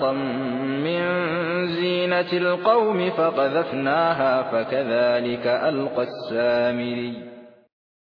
أوزارا من زينة القوم فقذفناها فكذلك ألقى السامري